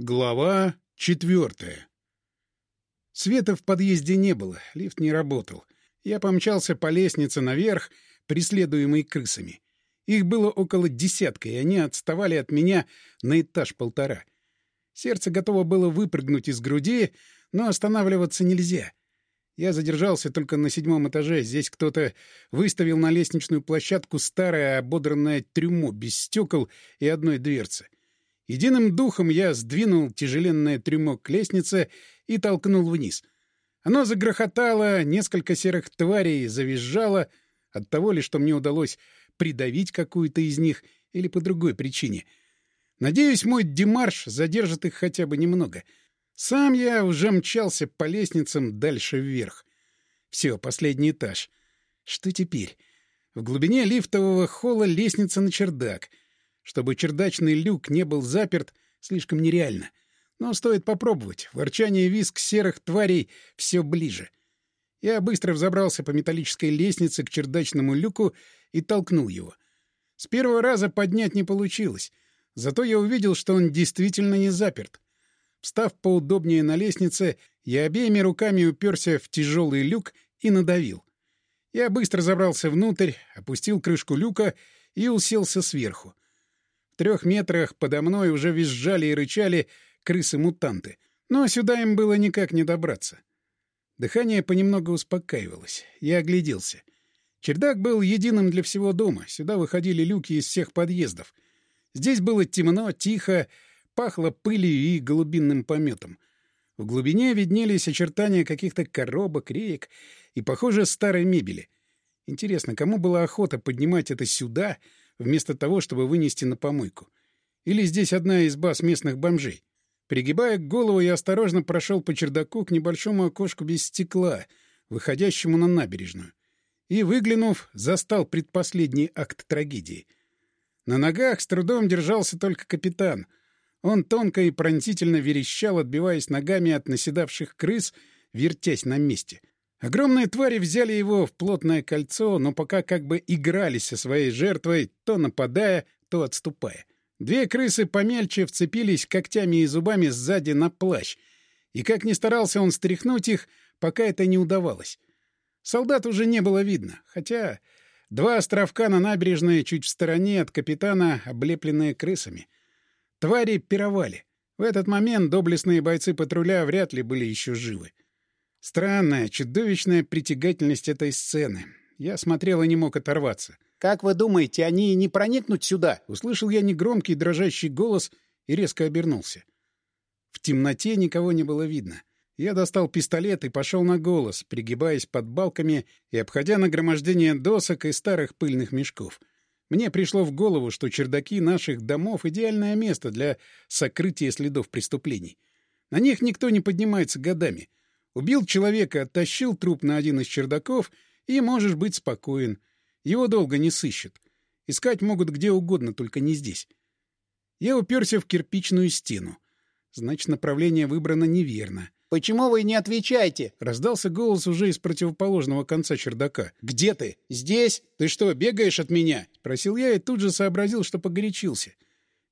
Глава четвертая. Света в подъезде не было, лифт не работал. Я помчался по лестнице наверх, преследуемый крысами. Их было около десятка, и они отставали от меня на этаж-полтора. Сердце готово было выпрыгнуть из груди, но останавливаться нельзя. Я задержался только на седьмом этаже. Здесь кто-то выставил на лестничную площадку старое ободранное трюмо без стекол и одной дверцы — Единым духом я сдвинул тяжеленное трюмо к лестнице и толкнул вниз. Оно загрохотало, несколько серых тварей завизжало, от того ли, что мне удалось придавить какую-то из них, или по другой причине. Надеюсь, мой демарш задержит их хотя бы немного. Сам я уже мчался по лестницам дальше вверх. Все, последний этаж. Что теперь? В глубине лифтового холла лестница на чердак — чтобы чердачный люк не был заперт, слишком нереально. Но стоит попробовать. Ворчание визг серых тварей все ближе. Я быстро взобрался по металлической лестнице к чердачному люку и толкнул его. С первого раза поднять не получилось. Зато я увидел, что он действительно не заперт. Встав поудобнее на лестнице, я обеими руками уперся в тяжелый люк и надавил. Я быстро забрался внутрь, опустил крышку люка и уселся сверху трех метрах подо мной уже визжали и рычали крысы-мутанты. Но сюда им было никак не добраться. Дыхание понемногу успокаивалось. Я огляделся. Чердак был единым для всего дома. Сюда выходили люки из всех подъездов. Здесь было темно, тихо, пахло пылью и голубинным пометом. В глубине виднелись очертания каких-то коробок, реек и, похоже, старой мебели. Интересно, кому была охота поднимать это сюда, вместо того, чтобы вынести на помойку. Или здесь одна изба с местных бомжей. Пригибая голову, я осторожно прошел по чердаку к небольшому окошку без стекла, выходящему на набережную. И, выглянув, застал предпоследний акт трагедии. На ногах с трудом держался только капитан. Он тонко и пронзительно верещал, отбиваясь ногами от наседавших крыс, вертясь на месте. Огромные твари взяли его в плотное кольцо, но пока как бы игрались со своей жертвой, то нападая, то отступая. Две крысы помельче вцепились когтями и зубами сзади на плащ, и как ни старался он стряхнуть их, пока это не удавалось. Солдат уже не было видно, хотя два островка на набережной чуть в стороне от капитана, облепленные крысами. Твари пировали. В этот момент доблестные бойцы патруля вряд ли были еще живы. Странная, чудовищная притягательность этой сцены. Я смотрел и не мог оторваться. «Как вы думаете, они не проникнут сюда?» Услышал я негромкий дрожащий голос и резко обернулся. В темноте никого не было видно. Я достал пистолет и пошел на голос, пригибаясь под балками и обходя нагромождение досок и старых пыльных мешков. Мне пришло в голову, что чердаки наших домов — идеальное место для сокрытия следов преступлений. На них никто не поднимается годами — Убил человека, оттащил труп на один из чердаков, и можешь быть спокоен. Его долго не сыщут. Искать могут где угодно, только не здесь. Я уперся в кирпичную стену. Значит, направление выбрано неверно. «Почему вы не отвечаете?» — раздался голос уже из противоположного конца чердака. «Где ты? Здесь? Ты что, бегаешь от меня?» — спросил я и тут же сообразил, что погорячился.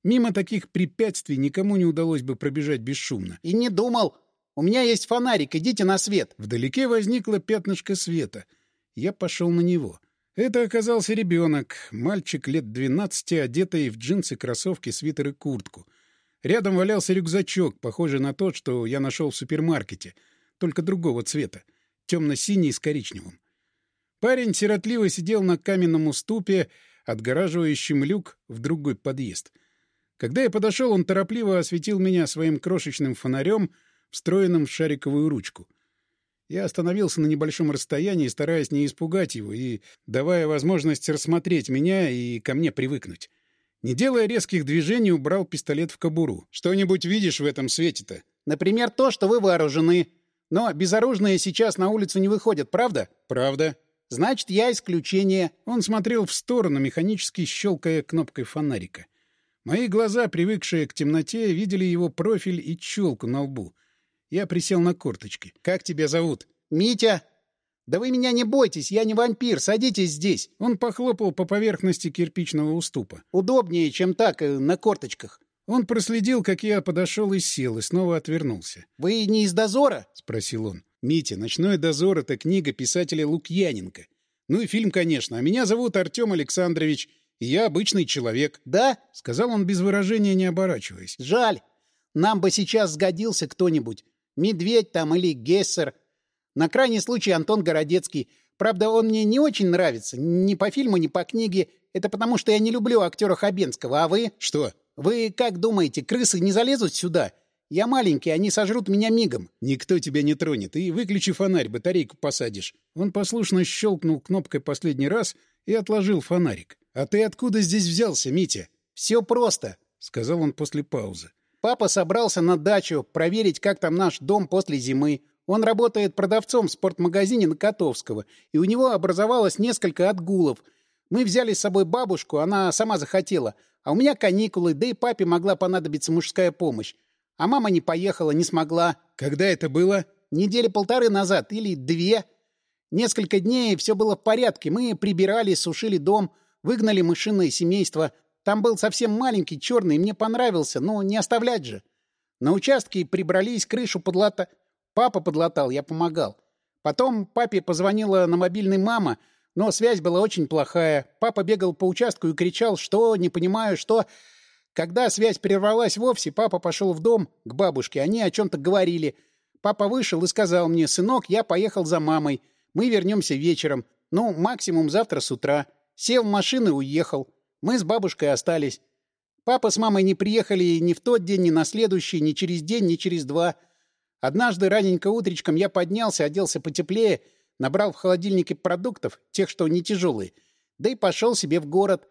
Мимо таких препятствий никому не удалось бы пробежать бесшумно. «И не думал. У меня есть фонарик, идите на свет. Вдалеке возникло пятнышко света. Я пошел на него. Это оказался ребенок, мальчик лет двенадцати, одетый в джинсы, кроссовки, свитер и куртку. Рядом валялся рюкзачок, похожий на тот, что я нашел в супермаркете, только другого цвета, темно-синий с коричневым. Парень сиротливо сидел на каменном уступе, отгораживающем люк в другой подъезд. Когда я подошел, он торопливо осветил меня своим крошечным фонарем — встроенном в шариковую ручку. Я остановился на небольшом расстоянии, стараясь не испугать его и давая возможность рассмотреть меня и ко мне привыкнуть. Не делая резких движений, убрал пистолет в кобуру. «Что-нибудь видишь в этом свете-то?» «Например, то, что вы вооружены. Но безоружные сейчас на улицу не выходят, правда?» «Правда». «Значит, я исключение». Он смотрел в сторону, механически щелкая кнопкой фонарика. Мои глаза, привыкшие к темноте, видели его профиль и челку на лбу — я присел на корточки. «Как тебя зовут?» «Митя!» «Да вы меня не бойтесь, я не вампир, садитесь здесь!» Он похлопал по поверхности кирпичного уступа. «Удобнее, чем так, э, на корточках». Он проследил, как я подошел и сел, и снова отвернулся. «Вы не из дозора?» — спросил он. «Митя, «Ночной дозор» — это книга писателя Лукьяненко. Ну и фильм, конечно. А меня зовут Артем Александрович, и я обычный человек». «Да?» — сказал он без выражения, не оборачиваясь. «Жаль. Нам бы сейчас сгодился кто-нибудь. Медведь там или Гессер. На крайний случай Антон Городецкий. Правда, он мне не очень нравится. Ни по фильму, ни по книге. Это потому, что я не люблю актера Хабенского. А вы? Что? Вы как думаете, крысы не залезут сюда? Я маленький, они сожрут меня мигом. Никто тебя не тронет. И выключи фонарь, батарейку посадишь. Он послушно щелкнул кнопкой последний раз и отложил фонарик. А ты откуда здесь взялся, Митя? Все просто, сказал он после паузы. Папа собрался на дачу проверить, как там наш дом после зимы. Он работает продавцом в спортмагазине на Котовского, и у него образовалось несколько отгулов. Мы взяли с собой бабушку, она сама захотела, а у меня каникулы, да и папе могла понадобиться мужская помощь. А мама не поехала, не смогла. Когда это было? Недели полторы назад или две. Несколько дней все было в порядке. Мы прибирали, сушили дом, выгнали мышиное семейство. Там был совсем маленький, черный, мне понравился, но не оставлять же. На участке прибрались, крышу подлата... Папа подлатал, я помогал. Потом папе позвонила на мобильный мама, но связь была очень плохая. Папа бегал по участку и кричал, что, не понимаю, что... Когда связь прервалась вовсе, папа пошел в дом к бабушке, они о чем-то говорили. Папа вышел и сказал мне, «Сынок, я поехал за мамой. Мы вернемся вечером. Ну, максимум завтра с утра». Сел в машину и уехал. Мы с бабушкой остались. Папа с мамой не приехали ни в тот день, ни на следующий, ни через день, ни через два. Однажды раненько утречком я поднялся, оделся потеплее, набрал в холодильнике продуктов, тех, что не тяжелые, да и пошел себе в город.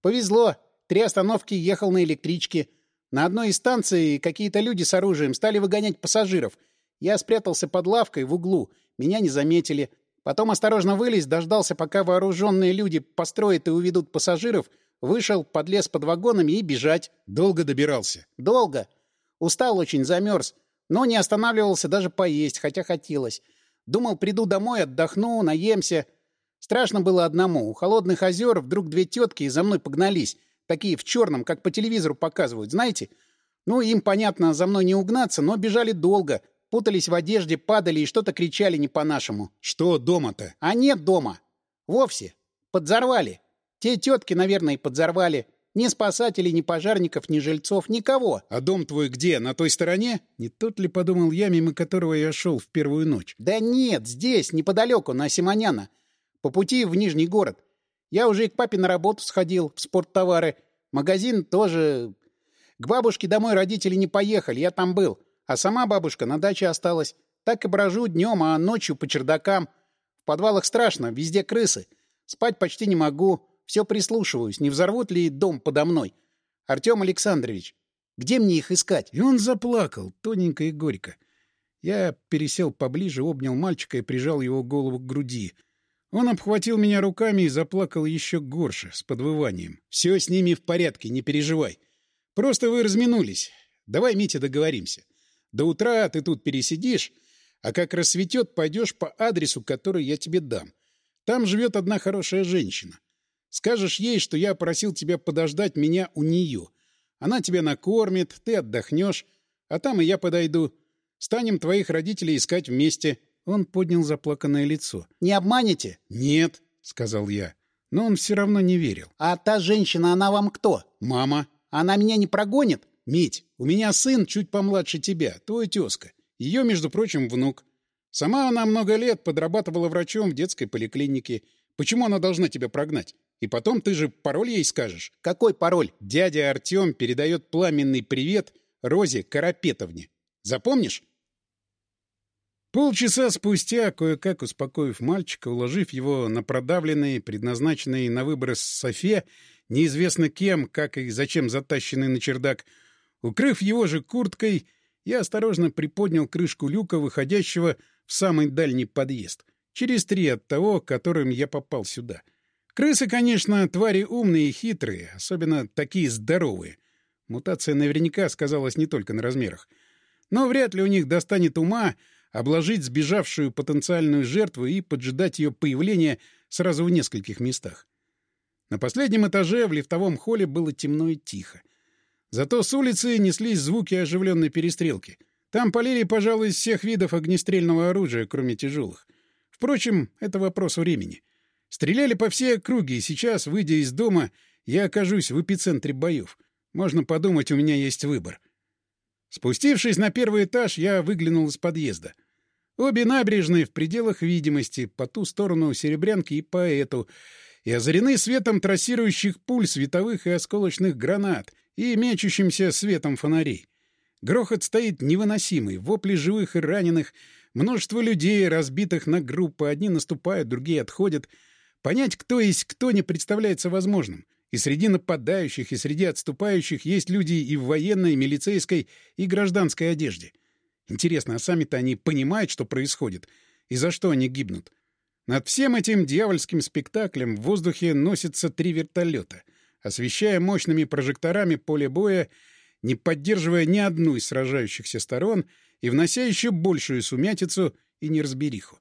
Повезло, три остановки ехал на электричке. На одной из станций какие-то люди с оружием стали выгонять пассажиров. Я спрятался под лавкой в углу, меня не заметили. Потом осторожно вылез, дождался, пока вооруженные люди построят и уведут пассажиров, вышел, подлез под вагонами и бежать. Долго добирался? Долго. Устал очень, замерз. Но не останавливался даже поесть, хотя хотелось. Думал, приду домой, отдохну, наемся. Страшно было одному. У холодных озер вдруг две тетки за мной погнались. Такие в черном, как по телевизору показывают, знаете? Ну, им, понятно, за мной не угнаться, но бежали долго. Путались в одежде, падали и что-то кричали не по-нашему. Что дома-то? А нет дома. Вовсе. Подзорвали. Те тетки, наверное, подзорвали. Ни спасателей, ни пожарников, ни жильцов, никого. А дом твой где? На той стороне? Не тот ли, подумал я, мимо которого я шел в первую ночь? Да нет, здесь, неподалеку, на Симоняна. По пути в Нижний город. Я уже и к папе на работу сходил, в спорттовары. Магазин тоже... К бабушке домой родители не поехали, я там был. А сама бабушка на даче осталась. Так и брожу днем, а ночью по чердакам. В подвалах страшно, везде крысы. Спать почти не могу. Все прислушиваюсь, не взорвут ли дом подо мной. Артем Александрович, где мне их искать? И он заплакал, тоненько и горько. Я пересел поближе, обнял мальчика и прижал его голову к груди. Он обхватил меня руками и заплакал еще горше, с подвыванием. «Все с ними в порядке, не переживай. Просто вы разминулись. Давай, Митя, договоримся. До утра ты тут пересидишь, а как рассветет, пойдешь по адресу, который я тебе дам. Там живет одна хорошая женщина. Скажешь ей, что я просил тебя подождать меня у нее. Она тебя накормит, ты отдохнешь, а там и я подойду. Станем твоих родителей искать вместе». Он поднял заплаканное лицо. «Не обманете?» «Нет», — сказал я. Но он все равно не верил. «А та женщина, она вам кто?» «Мама». «Она меня не прогонит?» «Мить, у меня сын чуть помладше тебя, твой тезка. Ее, между прочим, внук. Сама она много лет подрабатывала врачом в детской поликлинике. Почему она должна тебя прогнать? И потом ты же пароль ей скажешь. Какой пароль? Дядя Артем передает пламенный привет Розе Карапетовне. Запомнишь? Полчаса спустя, кое-как успокоив мальчика, уложив его на продавленный, предназначенный на выбор софе, неизвестно кем, как и зачем затащенный на чердак, укрыв его же курткой, я осторожно приподнял крышку люка, выходящего в самый дальний подъезд, через три от того, которым я попал сюда — Крысы, конечно, твари умные и хитрые, особенно такие здоровые. Мутация наверняка сказалась не только на размерах. Но вряд ли у них достанет ума обложить сбежавшую потенциальную жертву и поджидать ее появления сразу в нескольких местах. На последнем этаже в лифтовом холле было темно и тихо. Зато с улицы неслись звуки оживленной перестрелки. Там полили, пожалуй, из всех видов огнестрельного оружия, кроме тяжелых. Впрочем, это вопрос времени. Стреляли по всей округе, и сейчас, выйдя из дома, я окажусь в эпицентре боев. Можно подумать, у меня есть выбор. Спустившись на первый этаж, я выглянул из подъезда. Обе набережные в пределах видимости, по ту сторону Серебрянки и по эту, и озарены светом трассирующих пуль световых и осколочных гранат и мечущимся светом фонарей. Грохот стоит невыносимый, вопли живых и раненых, множество людей, разбитых на группы, одни наступают, другие отходят. Понять, кто есть кто, не представляется возможным. И среди нападающих, и среди отступающих есть люди и в военной, и милицейской, и гражданской одежде. Интересно, а сами-то они понимают, что происходит, и за что они гибнут? Над всем этим дьявольским спектаклем в воздухе носятся три вертолета, освещая мощными прожекторами поле боя, не поддерживая ни одну из сражающихся сторон и внося еще большую сумятицу и неразбериху.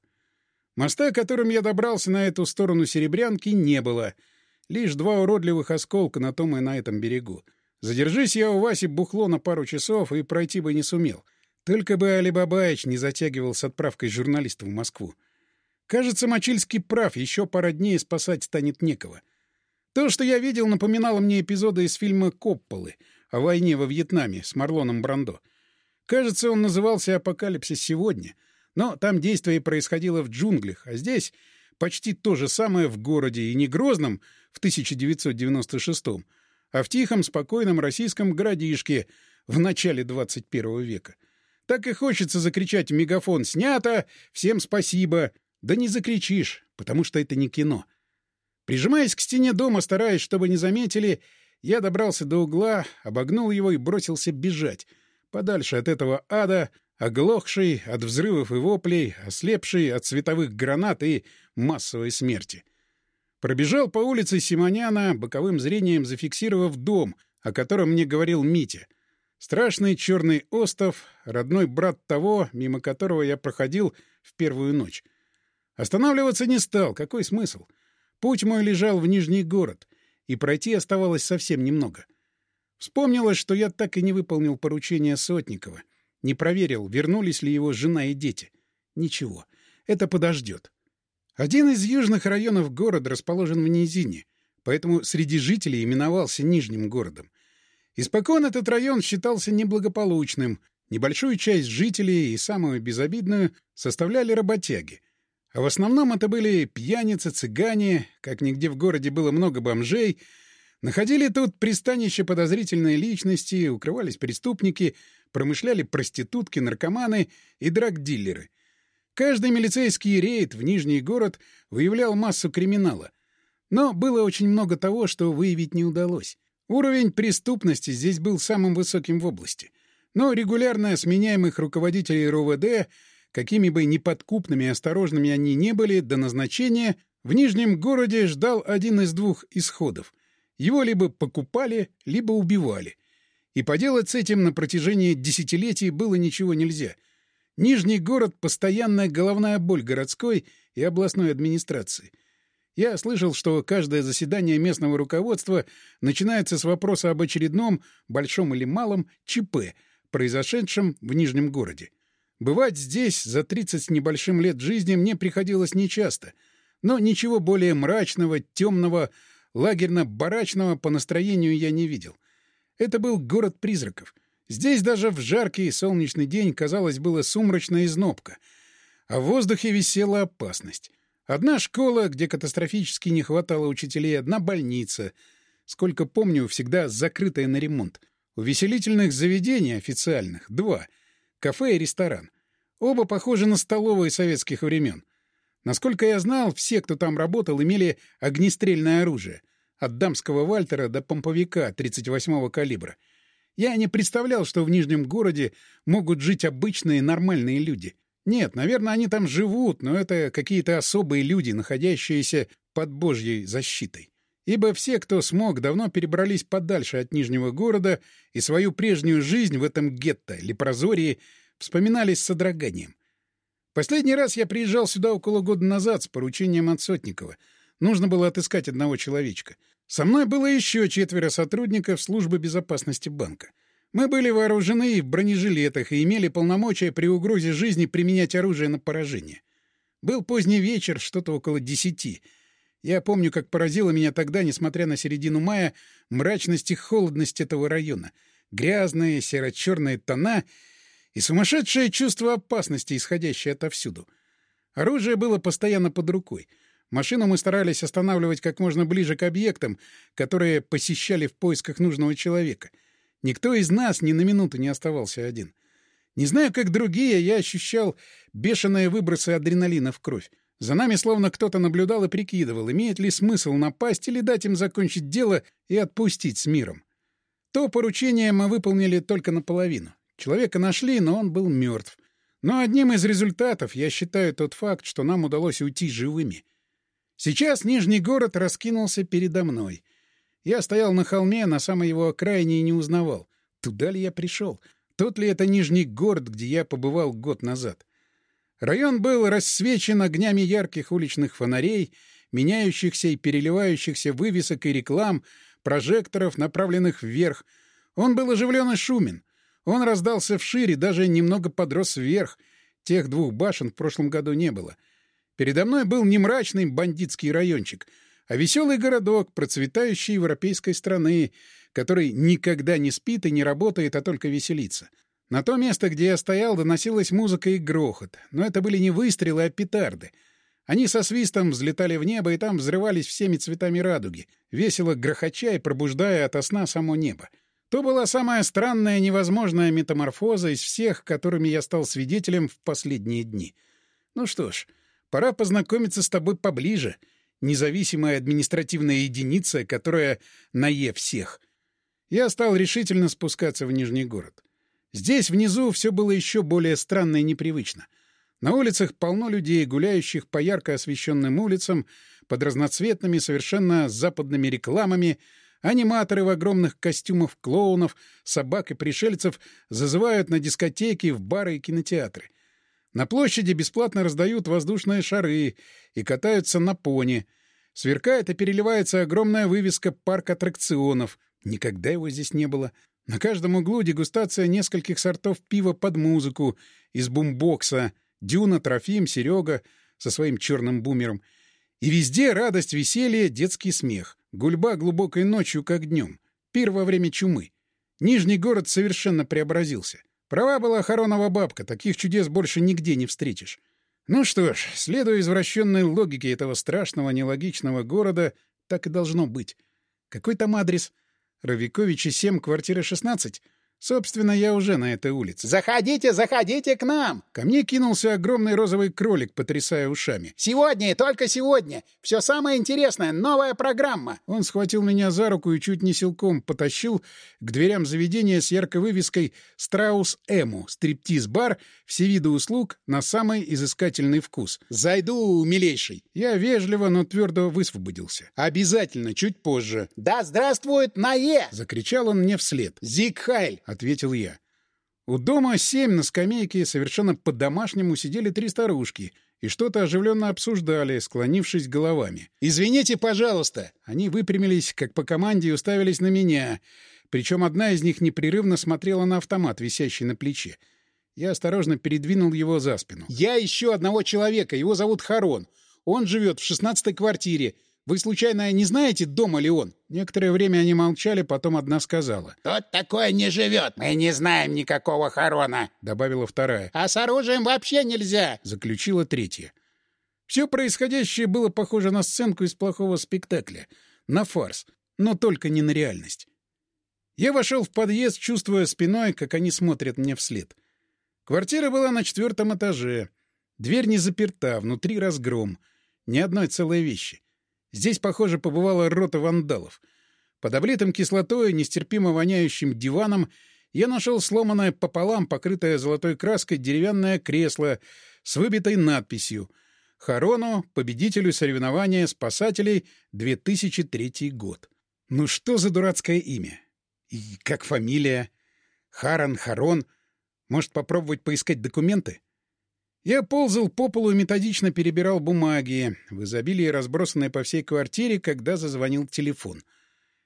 Моста, которым я добрался на эту сторону Серебрянки, не было — Лишь два уродливых осколка на том и на этом берегу. Задержись я у Васи бухло на пару часов и пройти бы не сумел. Только бы Али Бабаевич не затягивал с отправкой журналиста в Москву. Кажется, Мочильский прав, еще пара дней спасать станет некого. То, что я видел, напоминало мне эпизоды из фильма «Копполы» о войне во Вьетнаме с Марлоном Брандо. Кажется, он назывался «Апокалипсис сегодня», но там действие происходило в джунглях, а здесь почти то же самое в городе, и не Грозном, в 1996-м, а в тихом, спокойном российском городишке в начале 21 века. Так и хочется закричать в мегафон «Снято! Всем спасибо!» Да не закричишь, потому что это не кино. Прижимаясь к стене дома, стараясь, чтобы не заметили, я добрался до угла, обогнул его и бросился бежать. Подальше от этого ада, оглохший от взрывов и воплей, ослепший от световых гранат и массовой смерти. Пробежал по улице Симоняна, боковым зрением зафиксировав дом, о котором мне говорил Митя. Страшный черный остов, родной брат того, мимо которого я проходил в первую ночь. Останавливаться не стал, какой смысл? Путь мой лежал в Нижний город, и пройти оставалось совсем немного. Вспомнилось, что я так и не выполнил поручение Сотникова. Не проверил, вернулись ли его жена и дети. Ничего, это подождет. Один из южных районов города расположен в низине, поэтому среди жителей именовался Нижним городом. Испокон этот район считался неблагополучным. Небольшую часть жителей и самую безобидную составляли работяги. А в основном это были пьяницы, цыгане, как нигде в городе было много бомжей. Находили тут пристанище подозрительные личности, укрывались преступники, промышляли проститутки, наркоманы и драгдиллеры — Каждый милицейский рейд в Нижний город выявлял массу криминала. Но было очень много того, что выявить не удалось. Уровень преступности здесь был самым высоким в области. Но регулярно сменяемых руководителей РОВД, какими бы неподкупными и осторожными они не были, до назначения, в Нижнем городе ждал один из двух исходов. Его либо покупали, либо убивали. И поделать с этим на протяжении десятилетий было ничего нельзя — Нижний город — постоянная головная боль городской и областной администрации. Я слышал, что каждое заседание местного руководства начинается с вопроса об очередном, большом или малом, ЧП, произошедшем в Нижнем городе. Бывать здесь за 30 с небольшим лет жизни мне приходилось нечасто, но ничего более мрачного, темного, лагерно-барачного по настроению я не видел. Это был город призраков — Здесь даже в жаркий солнечный день, казалось, было сумрачно и а в воздухе висела опасность. Одна школа, где катастрофически не хватало учителей, одна больница. Сколько помню, всегда закрытая на ремонт. Увеселительных заведений официальных — два. Кафе и ресторан. Оба похожи на столовые советских времен. Насколько я знал, все, кто там работал, имели огнестрельное оружие. От дамского вальтера до помповика 38-го калибра — я не представлял, что в Нижнем городе могут жить обычные нормальные люди. Нет, наверное, они там живут, но это какие-то особые люди, находящиеся под божьей защитой. Ибо все, кто смог, давно перебрались подальше от Нижнего города и свою прежнюю жизнь в этом гетто, Лепрозории, вспоминали с содроганием. Последний раз я приезжал сюда около года назад с поручением от Сотникова. Нужно было отыскать одного человечка. Со мной было еще четверо сотрудников службы безопасности банка. Мы были вооружены в бронежилетах и имели полномочия при угрозе жизни применять оружие на поражение. Был поздний вечер, что-то около десяти. Я помню, как поразило меня тогда, несмотря на середину мая, мрачность и холодность этого района. Грязные, серо-черные тона и сумасшедшее чувство опасности, исходящее отовсюду. Оружие было постоянно под рукой. Машину мы старались останавливать как можно ближе к объектам, которые посещали в поисках нужного человека. Никто из нас ни на минуту не оставался один. Не знаю, как другие, я ощущал бешеные выбросы адреналина в кровь. За нами словно кто-то наблюдал и прикидывал, имеет ли смысл напасть или дать им закончить дело и отпустить с миром. То поручение мы выполнили только наполовину. Человека нашли, но он был мертв. Но одним из результатов я считаю тот факт, что нам удалось уйти живыми. Сейчас Нижний город раскинулся передо мной. Я стоял на холме, на самой его окраине и не узнавал, туда ли я пришел, тот ли это Нижний город, где я побывал год назад. Район был рассвечен огнями ярких уличных фонарей, меняющихся и переливающихся вывесок и реклам, прожекторов, направленных вверх. Он был оживлен и шумен. Он раздался вширь и даже немного подрос вверх. Тех двух башен в прошлом году не было. Передо мной был не мрачный бандитский райончик, а веселый городок процветающей европейской страны, который никогда не спит и не работает, а только веселится. На то место, где я стоял, доносилась музыка и грохот, но это были не выстрелы, а петарды. Они со свистом взлетали в небо и там взрывались всеми цветами радуги, весело грохоча и пробуждая ото сна само небо. То была самая странная невозможная метаморфоза из всех, которыми я стал свидетелем в последние дни. Ну что ж, пора познакомиться с тобой поближе, независимая административная единица, которая нае всех. Я стал решительно спускаться в Нижний город. Здесь, внизу, все было еще более странно и непривычно. На улицах полно людей, гуляющих по ярко освещенным улицам, под разноцветными, совершенно западными рекламами — Аниматоры в огромных костюмах клоунов, собак и пришельцев зазывают на дискотеки, в бары и кинотеатры. На площади бесплатно раздают воздушные шары и катаются на пони. Сверкает и переливается огромная вывеска «Парк аттракционов». Никогда его здесь не было. На каждом углу дегустация нескольких сортов пива под музыку из бумбокса. Дюна, Трофим, Серега со своим черным бумером. И везде радость, веселье, детский смех. Гульба глубокой ночью, как днем. Пир во время чумы. Нижний город совершенно преобразился. Права была Харонова бабка, таких чудес больше нигде не встретишь. Ну что ж, следуя извращенной логике этого страшного, нелогичного города, так и должно быть. Какой там адрес? Равиковичи 7, квартира 16? Собственно, я уже на этой улице. «Заходите, заходите к нам!» Ко мне кинулся огромный розовый кролик, потрясая ушами. «Сегодня и только сегодня! Все самое интересное, новая программа!» Он схватил меня за руку и чуть не силком потащил к дверям заведения с яркой вывеской «Страус Эму» стриптиз-бар, все виды услуг на самый изыскательный вкус. «Зайду, милейший!» Я вежливо, но твердо высвободился. «Обязательно, чуть позже!» «Да здравствует Нае!» — закричал он мне вслед. «Зиг Хайль!» — ответил я. У дома семь на скамейке совершенно по-домашнему сидели три старушки и что-то оживленно обсуждали, склонившись головами. «Извините, пожалуйста!» Они выпрямились, как по команде, и уставились на меня. Причем одна из них непрерывно смотрела на автомат, висящий на плече. Я осторожно передвинул его за спину. «Я ищу одного человека, его зовут Харон. Он живет в шестнадцатой квартире. Вы, случайно, не знаете, дома ли он?» Некоторое время они молчали, потом одна сказала. «Тот такой не живет. Мы не знаем никакого Харона», — добавила вторая. «А с оружием вообще нельзя», — заключила третья. Все происходящее было похоже на сценку из плохого спектакля, на фарс, но только не на реальность. Я вошел в подъезд, чувствуя спиной, как они смотрят мне вслед. Квартира была на четвертом этаже. Дверь не заперта, внутри разгром. Ни одной целой вещи. Здесь, похоже, побывала рота вандалов. Под облитым кислотой, нестерпимо воняющим диваном я нашел сломанное пополам, покрытое золотой краской, деревянное кресло с выбитой надписью «Харону, победителю соревнования спасателей, 2003 год». Ну что за дурацкое имя? И как фамилия? Харан, Харон. Может, попробовать поискать документы? Я ползал по полу и методично перебирал бумаги, в изобилии разбросанные по всей квартире, когда зазвонил телефон.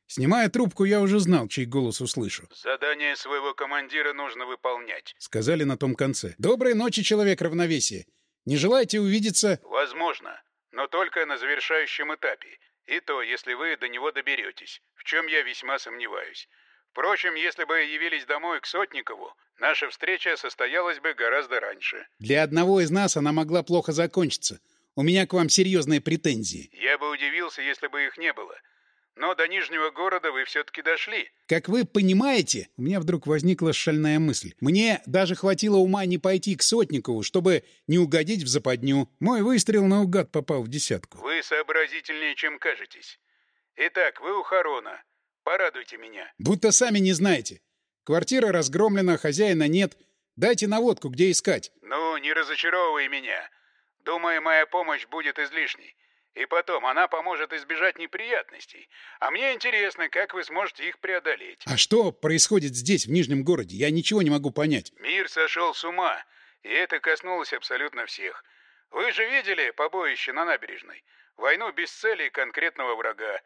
Снимая трубку, я уже знал, чей голос услышу. «Задание своего командира нужно выполнять», — сказали на том конце. «Доброй ночи, человек равновесия. Не желаете увидеться?» «Возможно, но только на завершающем этапе. И то, если вы до него доберетесь, в чем я весьма сомневаюсь. Впрочем, если бы явились домой к Сотникову, наша встреча состоялась бы гораздо раньше. Для одного из нас она могла плохо закончиться. У меня к вам серьезные претензии. Я бы удивился, если бы их не было. Но до Нижнего города вы все-таки дошли. Как вы понимаете, у меня вдруг возникла шальная мысль. Мне даже хватило ума не пойти к Сотникову, чтобы не угодить в западню. Мой выстрел наугад попал в десятку. Вы сообразительнее, чем кажетесь. Итак, вы у Харона. Порадуйте меня. Будто сами не знаете. Квартира разгромлена, хозяина нет. Дайте наводку, где искать. Ну, не разочаровывай меня. Думаю, моя помощь будет излишней. И потом, она поможет избежать неприятностей. А мне интересно, как вы сможете их преодолеть. А что происходит здесь, в Нижнем городе? Я ничего не могу понять. Мир сошел с ума, и это коснулось абсолютно всех. Вы же видели побоище на набережной? Войну без цели и конкретного врага.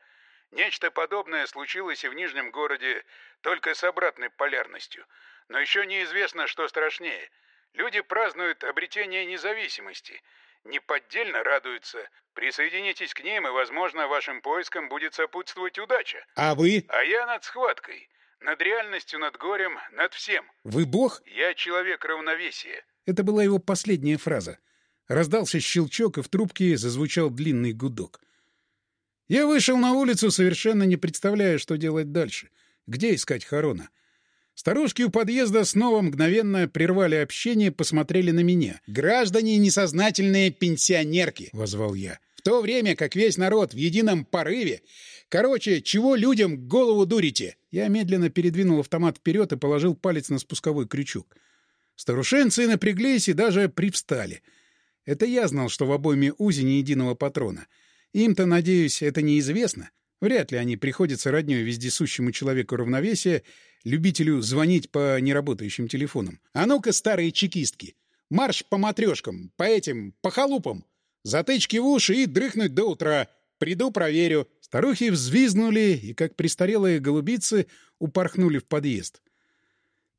Нечто подобное случилось и в Нижнем городе, только с обратной полярностью. Но еще неизвестно, что страшнее. Люди празднуют обретение независимости. Неподдельно радуются. Присоединитесь к ним, и, возможно, вашим поискам будет сопутствовать удача. А вы? А я над схваткой. Над реальностью, над горем, над всем. Вы бог? Я человек равновесия. Это была его последняя фраза. Раздался щелчок, и в трубке зазвучал длинный гудок. Я вышел на улицу, совершенно не представляя, что делать дальше. Где искать Харона? Старушки у подъезда снова мгновенно прервали общение, посмотрели на меня. «Граждане несознательные пенсионерки!» — возвал я. «В то время, как весь народ в едином порыве... Короче, чего людям голову дурите?» Я медленно передвинул автомат вперед и положил палец на спусковой крючок. Старушенцы напряглись и даже привстали. Это я знал, что в обойме УЗИ ни единого патрона — им-то, надеюсь, это неизвестно. Вряд ли они приходятся роднёй вездесущему человеку равновесия, любителю звонить по неработающим телефонам. А ну-ка, старые чекистки, марш по матрешкам, по этим, по халупам, затычки в уши и дрыхнуть до утра. Приду, проверю. Старухи взвизгнули и, как престарелые голубицы, упорхнули в подъезд.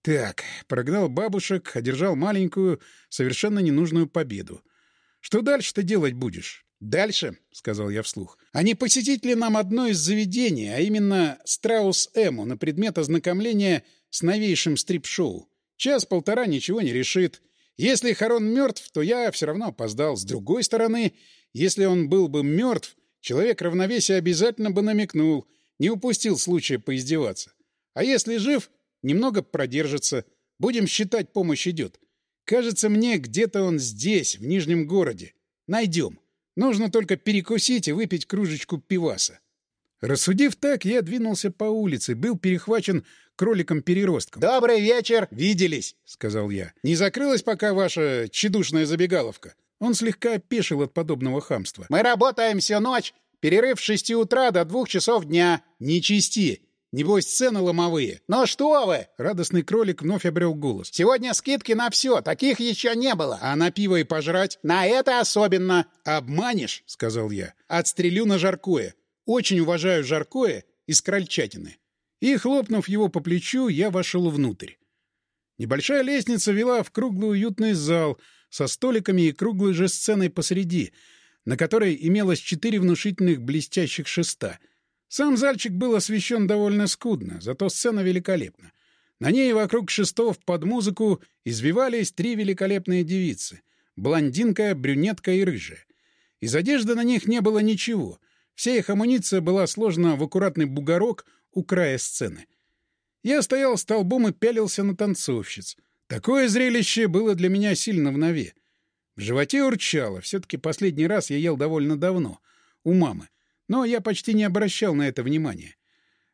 Так, прогнал бабушек, одержал маленькую, совершенно ненужную победу. Что дальше-то делать будешь? «Дальше», — сказал я вслух, — «а не посетить ли нам одно из заведений, а именно Страус-Эму на предмет ознакомления с новейшим стрип-шоу? Час-полтора ничего не решит. Если Харон мертв, то я все равно опоздал. С другой стороны, если он был бы мертв, человек равновесия обязательно бы намекнул, не упустил случая поиздеваться. А если жив, немного продержится. Будем считать, помощь идет. Кажется мне, где-то он здесь, в Нижнем городе. Найдем». Нужно только перекусить и выпить кружечку пиваса. Рассудив так, я двинулся по улице, был перехвачен кроликом-переростком. «Добрый вечер!» «Виделись», — сказал я. «Не закрылась пока ваша тщедушная забегаловка?» Он слегка опешил от подобного хамства. «Мы работаем всю ночь. Перерыв с шести утра до двух часов дня». «Не чисти. Небось, цены ломовые. «Ну что вы!» — радостный кролик вновь обрел голос. «Сегодня скидки на все. Таких еще не было. А на пиво и пожрать?» «На это особенно». «Обманешь?» — сказал я. «Отстрелю на жаркое. Очень уважаю жаркое из крольчатины». И, хлопнув его по плечу, я вошел внутрь. Небольшая лестница вела в круглый уютный зал со столиками и круглой же сценой посреди, на которой имелось четыре внушительных блестящих шеста — сам зальчик был освещен довольно скудно, зато сцена великолепна. На ней вокруг шестов под музыку извивались три великолепные девицы — блондинка, брюнетка и рыжая. Из одежды на них не было ничего. Вся их амуниция была сложена в аккуратный бугорок у края сцены. Я стоял столбом и пялился на танцовщиц. Такое зрелище было для меня сильно в нове. В животе урчало. Все-таки последний раз я ел довольно давно. У мамы. Но я почти не обращал на это внимания.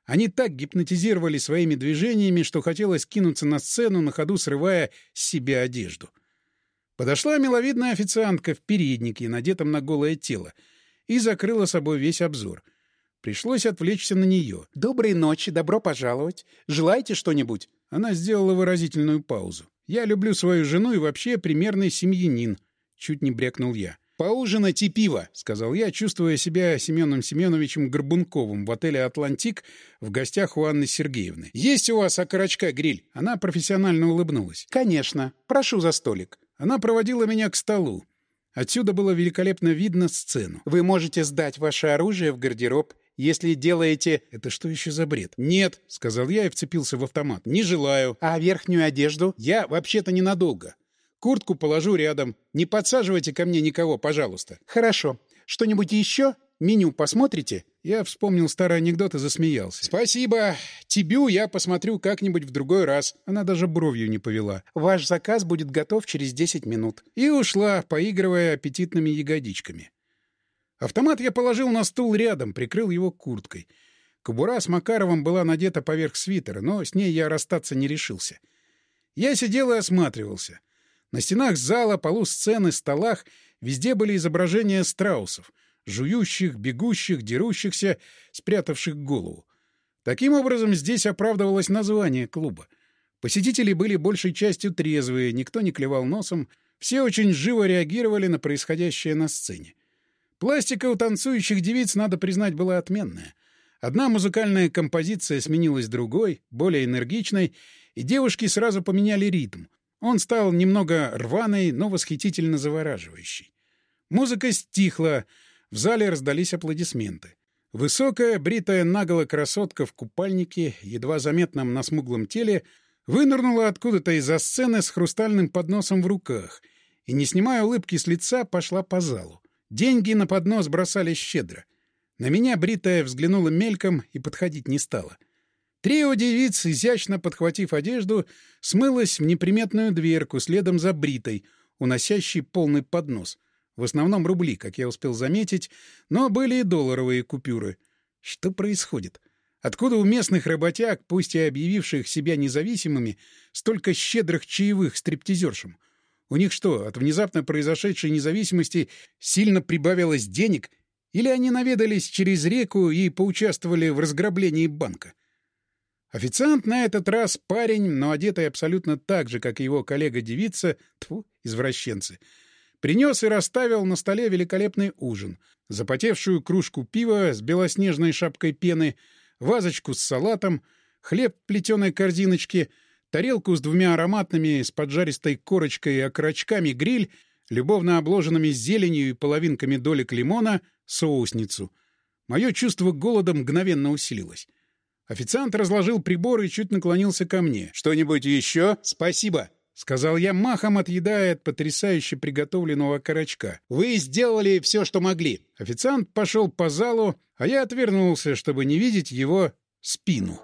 Они так гипнотизировали своими движениями, что хотелось кинуться на сцену, на ходу срывая с себя одежду. Подошла миловидная официантка в переднике, надетом на голое тело, и закрыла собой весь обзор. Пришлось отвлечься на нее. «Доброй ночи, добро пожаловать. Желаете что-нибудь?» Она сделала выразительную паузу. «Я люблю свою жену и вообще примерный семьянин. чуть не брякнул я. «Поужинать и пиво», — сказал я, чувствуя себя Семеном Семеновичем Горбунковым в отеле «Атлантик» в гостях у Анны Сергеевны. «Есть у вас окорочка гриль?» Она профессионально улыбнулась. «Конечно. Прошу за столик». Она проводила меня к столу. Отсюда было великолепно видно сцену. «Вы можете сдать ваше оружие в гардероб, если делаете...» «Это что еще за бред?» «Нет», — сказал я и вцепился в автомат. «Не желаю». «А верхнюю одежду?» «Я вообще-то ненадолго. Куртку положу рядом. Не подсаживайте ко мне никого, пожалуйста». «Хорошо. Что-нибудь еще? Меню посмотрите?» Я вспомнил старый анекдот и засмеялся. «Спасибо. Тебю я посмотрю как-нибудь в другой раз». Она даже бровью не повела. «Ваш заказ будет готов через 10 минут». И ушла, поигрывая аппетитными ягодичками. Автомат я положил на стул рядом, прикрыл его курткой. Кобура с Макаровым была надета поверх свитера, но с ней я расстаться не решился. Я сидел и осматривался. На стенах зала, полу сцены, столах везде были изображения страусов — жующих, бегущих, дерущихся, спрятавших голову. Таким образом, здесь оправдывалось название клуба. Посетители были большей частью трезвые, никто не клевал носом, все очень живо реагировали на происходящее на сцене. Пластика у танцующих девиц, надо признать, была отменная. Одна музыкальная композиция сменилась другой, более энергичной, и девушки сразу поменяли ритм. Он стал немного рваный, но восхитительно завораживающий. Музыка стихла, в зале раздались аплодисменты. Высокая, бритая наголо красотка в купальнике, едва заметном на смуглом теле, вынырнула откуда-то из-за сцены с хрустальным подносом в руках и, не снимая улыбки с лица, пошла по залу. Деньги на поднос бросались щедро. На меня бритая взглянула мельком и подходить не стала. Трио девиц, изящно подхватив одежду, смылась в неприметную дверку следом за бритой, уносящей полный поднос — в основном рубли, как я успел заметить, но были и долларовые купюры. Что происходит? Откуда у местных работяг, пусть и объявивших себя независимыми, столько щедрых чаевых стриптизершам? У них что, от внезапно произошедшей независимости сильно прибавилось денег? Или они наведались через реку и поучаствовали в разграблении банка? Официант на этот раз парень, но одетый абсолютно так же, как и его коллега-девица, тьфу, извращенцы — Принес и расставил на столе великолепный ужин. Запотевшую кружку пива с белоснежной шапкой пены, вазочку с салатом, хлеб в плетеной корзиночке, тарелку с двумя ароматными, с поджаристой корочкой и окорочками гриль, любовно обложенными зеленью и половинками долек лимона, соусницу. Мое чувство голода мгновенно усилилось. Официант разложил прибор и чуть наклонился ко мне. «Что-нибудь еще?» «Спасибо!» — сказал я, махом отъедая от потрясающе приготовленного карачка. «Вы сделали все, что могли». Официант пошел по залу, а я отвернулся, чтобы не видеть его спину.